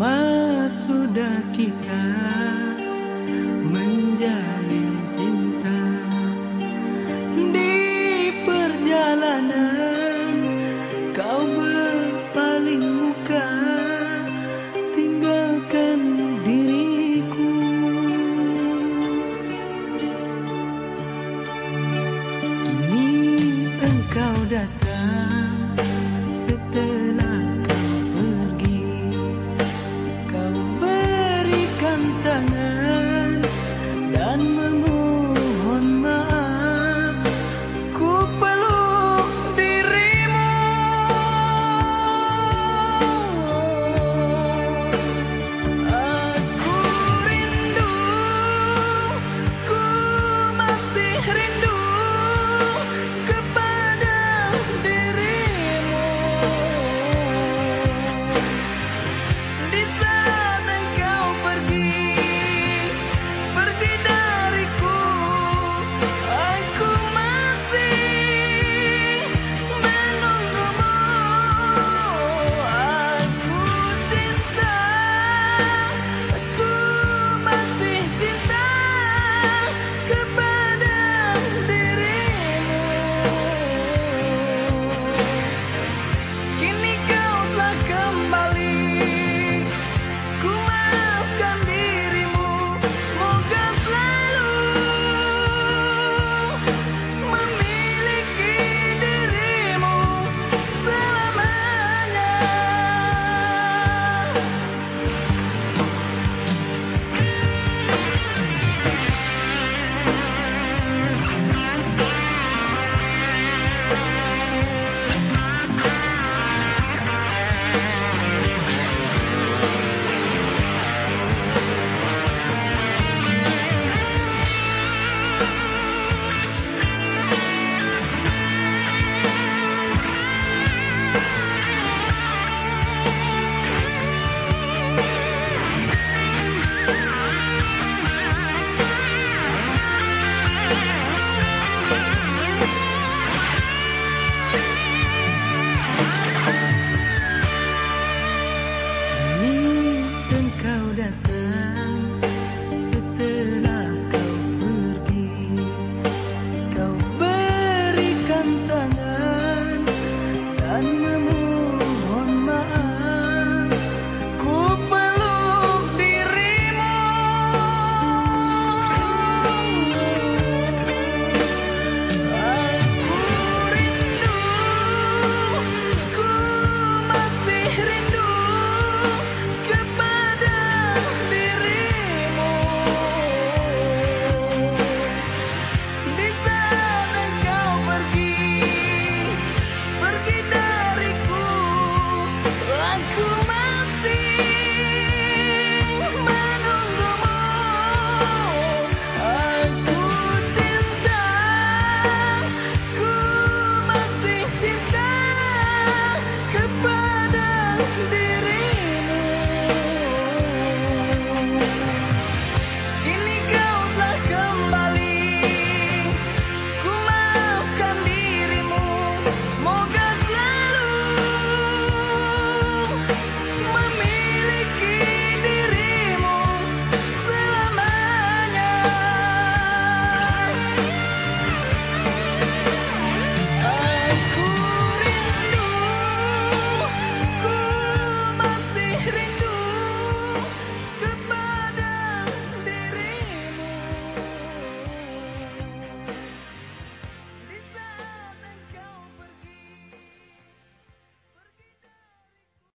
lama sudah kita menjalin cinta. Di perjalanan kau berpaling muka. Tinggalkan diriku. Kini engkau datang.